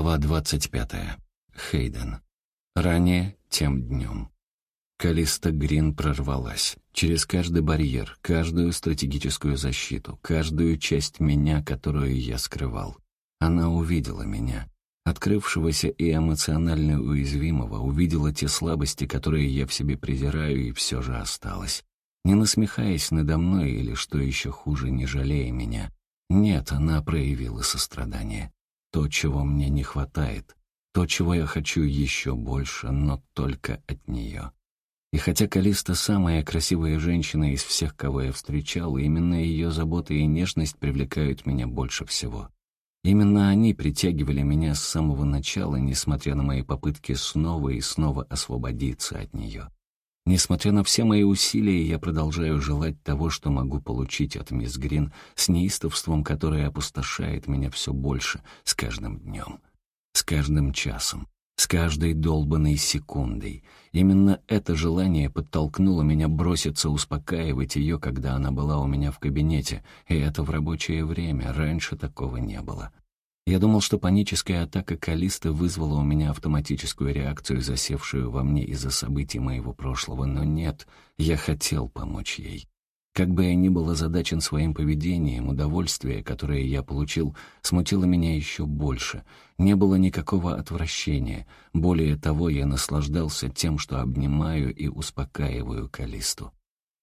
Глава 25. Хейден. Ранее тем днем. Калиста Грин прорвалась. Через каждый барьер, каждую стратегическую защиту, каждую часть меня, которую я скрывал. Она увидела меня. Открывшегося и эмоционально уязвимого, увидела те слабости, которые я в себе презираю, и все же осталась. Не насмехаясь надо мной или, что еще хуже, не жалея меня. Нет, она проявила сострадание. То, чего мне не хватает, то, чего я хочу еще больше, но только от нее. И хотя Калиста самая красивая женщина из всех, кого я встречал, именно ее забота и нежность привлекают меня больше всего. Именно они притягивали меня с самого начала, несмотря на мои попытки снова и снова освободиться от нее. Несмотря на все мои усилия, я продолжаю желать того, что могу получить от мисс Грин с неистовством, которое опустошает меня все больше с каждым днем, с каждым часом, с каждой долбанной секундой. Именно это желание подтолкнуло меня броситься успокаивать ее, когда она была у меня в кабинете, и это в рабочее время, раньше такого не было. Я думал, что паническая атака Калисты вызвала у меня автоматическую реакцию, засевшую во мне из-за событий моего прошлого, но нет, я хотел помочь ей. Как бы я ни был озадачен своим поведением, удовольствие, которое я получил, смутило меня еще больше. Не было никакого отвращения. Более того, я наслаждался тем, что обнимаю и успокаиваю Калисту.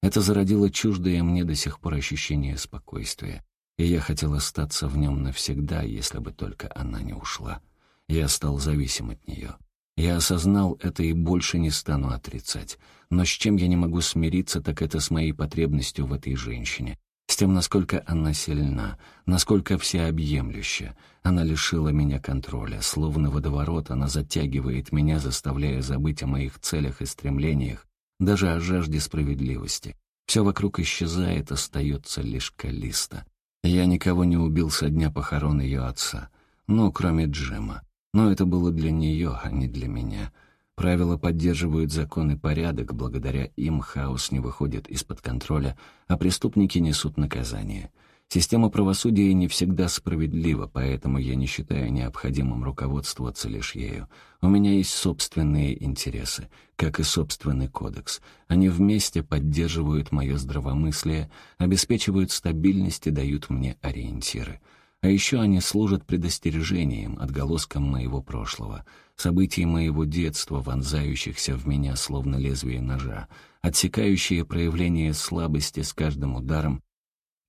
Это зародило чуждое мне до сих пор ощущение спокойствия и я хотел остаться в нем навсегда, если бы только она не ушла. Я стал зависим от нее. Я осознал это и больше не стану отрицать. Но с чем я не могу смириться, так это с моей потребностью в этой женщине. С тем, насколько она сильна, насколько всеобъемлюща. Она лишила меня контроля. Словно водоворот, она затягивает меня, заставляя забыть о моих целях и стремлениях, даже о жажде справедливости. Все вокруг исчезает, остается лишь Калиста. Я никого не убил со дня похорон ее отца. Ну, кроме Джима. Но это было для нее, а не для меня. Правила поддерживают закон и порядок, благодаря им хаос не выходит из-под контроля, а преступники несут наказание. Система правосудия не всегда справедлива, поэтому я не считаю необходимым руководствоваться лишь ею. У меня есть собственные интересы, как и собственный кодекс. Они вместе поддерживают мое здравомыслие, обеспечивают стабильность и дают мне ориентиры. А еще они служат предостережением, отголоском моего прошлого, событий моего детства, вонзающихся в меня словно лезвие ножа, отсекающие проявление слабости с каждым ударом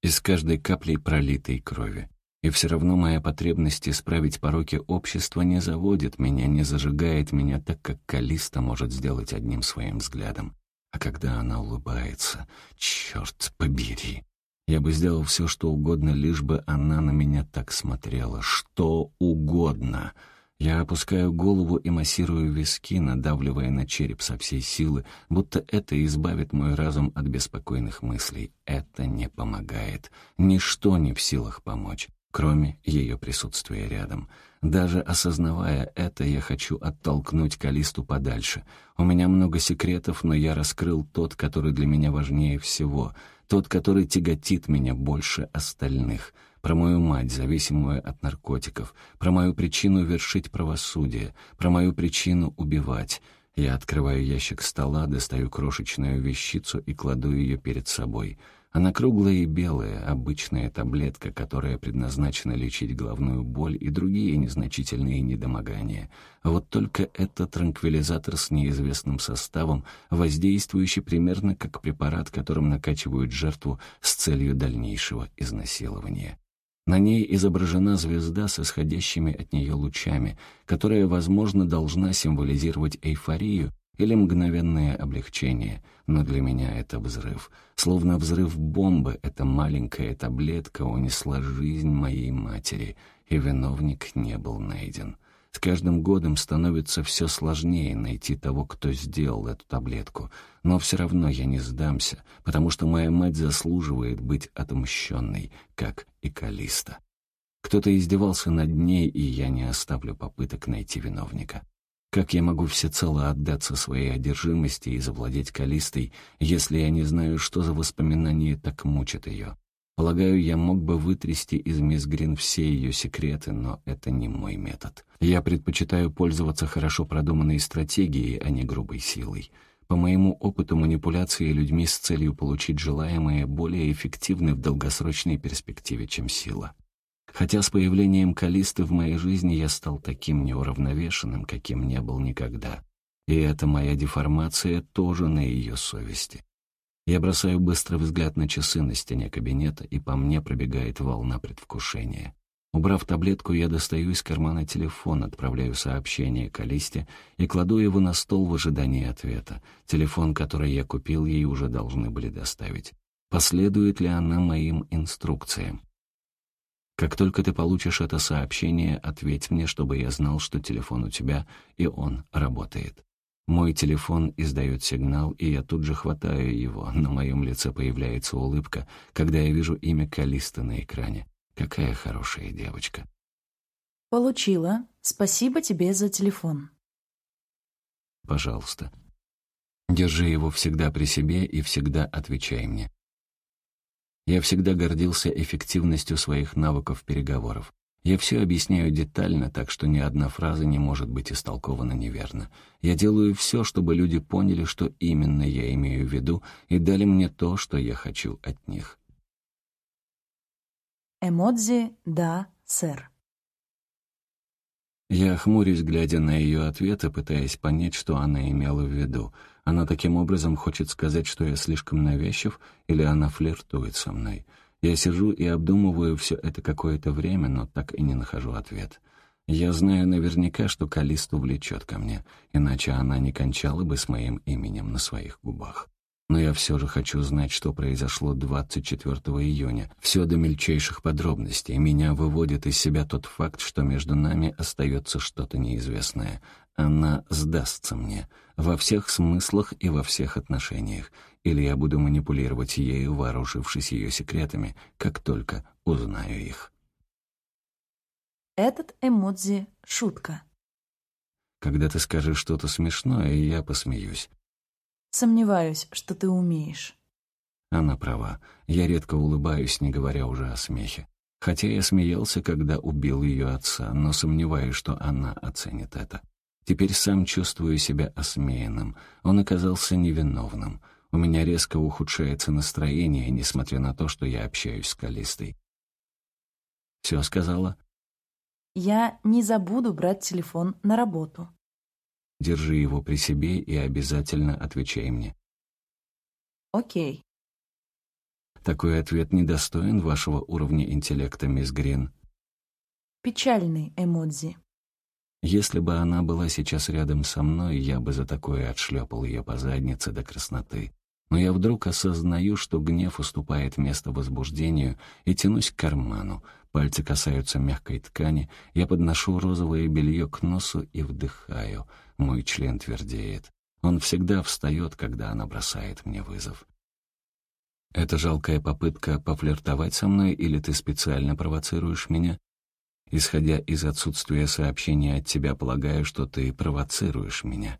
из каждой капли пролитой крови. И все равно моя потребность исправить пороки общества не заводит меня, не зажигает меня так, как Калиста может сделать одним своим взглядом. А когда она улыбается, черт побери, я бы сделал все, что угодно, лишь бы она на меня так смотрела. Что угодно — я опускаю голову и массирую виски, надавливая на череп со всей силы, будто это избавит мой разум от беспокойных мыслей. Это не помогает. Ничто не в силах помочь, кроме ее присутствия рядом. Даже осознавая это, я хочу оттолкнуть Калисту подальше. У меня много секретов, но я раскрыл тот, который для меня важнее всего, тот, который тяготит меня больше остальных — про мою мать, зависимую от наркотиков, про мою причину вершить правосудие, про мою причину убивать. Я открываю ящик стола, достаю крошечную вещицу и кладу ее перед собой. Она круглая и белая, обычная таблетка, которая предназначена лечить головную боль и другие незначительные недомогания. Вот только это транквилизатор с неизвестным составом, воздействующий примерно как препарат, которым накачивают жертву с целью дальнейшего изнасилования. На ней изображена звезда с исходящими от нее лучами, которая, возможно, должна символизировать эйфорию или мгновенное облегчение, но для меня это взрыв. Словно взрыв бомбы, эта маленькая таблетка унесла жизнь моей матери, и виновник не был найден. С каждым годом становится все сложнее найти того, кто сделал эту таблетку. Но все равно я не сдамся, потому что моя мать заслуживает быть отмщенной, как и Калиста. Кто-то издевался над ней, и я не оставлю попыток найти виновника. Как я могу всецело отдаться своей одержимости и завладеть Калистой, если я не знаю, что за воспоминания так мучат ее? Полагаю, я мог бы вытрясти из мисс Грин все ее секреты, но это не мой метод. Я предпочитаю пользоваться хорошо продуманной стратегией, а не грубой силой. По моему опыту, манипуляции людьми с целью получить желаемое более эффективны в долгосрочной перспективе, чем сила. Хотя с появлением Калисты в моей жизни я стал таким неуравновешенным, каким не был никогда. И эта моя деформация тоже на ее совести. Я бросаю быстрый взгляд на часы на стене кабинета, и по мне пробегает волна предвкушения. Убрав таблетку, я достаю из кармана телефон, отправляю сообщение к Алисте и кладу его на стол в ожидании ответа. Телефон, который я купил, ей уже должны были доставить. Последует ли она моим инструкциям? Как только ты получишь это сообщение, ответь мне, чтобы я знал, что телефон у тебя, и он работает. Мой телефон издает сигнал, и я тут же хватаю его. На моем лице появляется улыбка, когда я вижу имя Калисты на экране. Какая хорошая девочка. Получила. Спасибо тебе за телефон. Пожалуйста. Держи его всегда при себе и всегда отвечай мне. Я всегда гордился эффективностью своих навыков переговоров. Я все объясняю детально, так что ни одна фраза не может быть истолкована неверно. Я делаю все, чтобы люди поняли, что именно я имею в виду, и дали мне то, что я хочу от них. Эмодзи «Да, сэр». Я хмурюсь, глядя на ее ответы, пытаясь понять, что она имела в виду. Она таким образом хочет сказать, что я слишком навязчив, или она флиртует со мной. Я сижу и обдумываю все это какое-то время, но так и не нахожу ответ. Я знаю наверняка, что Калисту влечет ко мне, иначе она не кончала бы с моим именем на своих губах. Но я все же хочу знать, что произошло 24 июня. Все до мельчайших подробностей. Меня выводит из себя тот факт, что между нами остается что-то неизвестное. Она сдастся мне. Во всех смыслах и во всех отношениях или я буду манипулировать ею, вооружившись ее секретами, как только узнаю их. Этот эмодзи — шутка. Когда ты скажешь что-то смешное, я посмеюсь. Сомневаюсь, что ты умеешь. Она права. Я редко улыбаюсь, не говоря уже о смехе. Хотя я смеялся, когда убил ее отца, но сомневаюсь, что она оценит это. Теперь сам чувствую себя осмеянным. Он оказался невиновным. У меня резко ухудшается настроение, несмотря на то, что я общаюсь с Калистой. «Все сказала?» «Я не забуду брать телефон на работу». «Держи его при себе и обязательно отвечай мне». «Окей». Такой ответ недостоин вашего уровня интеллекта, мисс Грин. Печальный эмодзи. Если бы она была сейчас рядом со мной, я бы за такое отшлепал ее по заднице до красноты. Но я вдруг осознаю, что гнев уступает место возбуждению, и тянусь к карману. Пальцы касаются мягкой ткани, я подношу розовое белье к носу и вдыхаю. Мой член твердеет. Он всегда встает, когда она бросает мне вызов. Это жалкая попытка пофлиртовать со мной, или ты специально провоцируешь меня? Исходя из отсутствия сообщения от тебя, полагаю, что ты провоцируешь меня.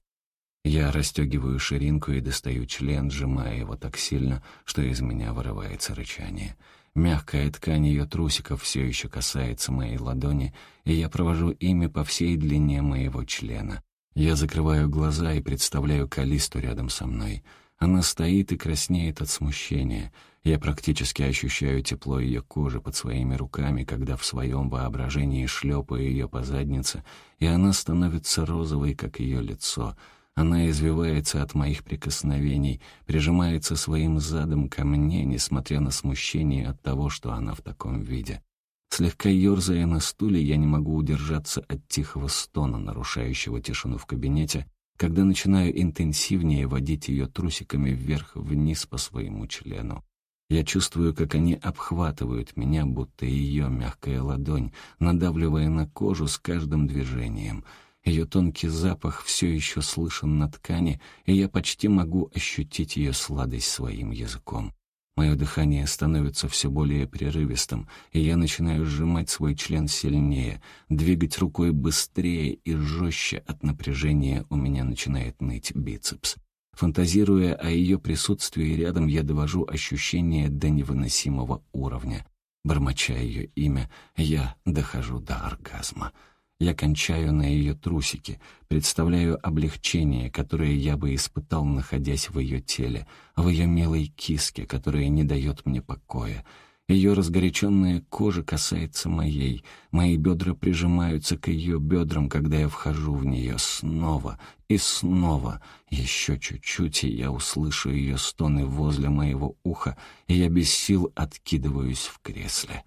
Я расстегиваю ширинку и достаю член, сжимая его так сильно, что из меня вырывается рычание. Мягкая ткань ее трусиков все еще касается моей ладони, и я провожу ими по всей длине моего члена. Я закрываю глаза и представляю Калисту рядом со мной. Она стоит и краснеет от смущения. Я практически ощущаю тепло ее кожи под своими руками, когда в своем воображении шлепаю ее по заднице, и она становится розовой, как ее лицо — она извивается от моих прикосновений, прижимается своим задом ко мне, несмотря на смущение от того, что она в таком виде. Слегка ерзая на стуле, я не могу удержаться от тихого стона, нарушающего тишину в кабинете, когда начинаю интенсивнее водить ее трусиками вверх-вниз по своему члену. Я чувствую, как они обхватывают меня, будто ее мягкая ладонь, надавливая на кожу с каждым движением — ее тонкий запах все еще слышен на ткани, и я почти могу ощутить ее сладость своим языком. Мое дыхание становится все более прерывистым, и я начинаю сжимать свой член сильнее, двигать рукой быстрее и жестче от напряжения у меня начинает ныть бицепс. Фантазируя о ее присутствии рядом, я довожу ощущение до невыносимого уровня. Бормоча ее имя, я дохожу до оргазма. Я кончаю на ее трусики, представляю облегчение, которое я бы испытал, находясь в ее теле, в ее милой киске, которая не дает мне покоя. Ее разгоряченная кожа касается моей, мои бедра прижимаются к ее бедрам, когда я вхожу в нее снова и снова. Еще чуть-чуть, и я услышу ее стоны возле моего уха, и я без сил откидываюсь в кресле.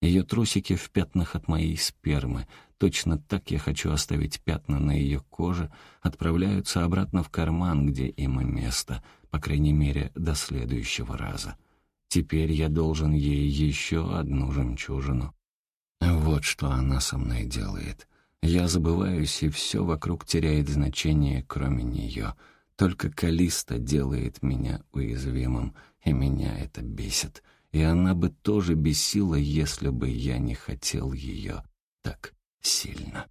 Ее трусики в пятнах от моей спермы, точно так я хочу оставить пятна на ее коже, отправляются обратно в карман, где им и место, по крайней мере, до следующего раза. Теперь я должен ей еще одну жемчужину. Вот что она со мной делает. Я забываюсь, и все вокруг теряет значение, кроме нее. Только Калиста делает меня уязвимым, и меня это бесит и она бы тоже бесила, если бы я не хотел ее так сильно.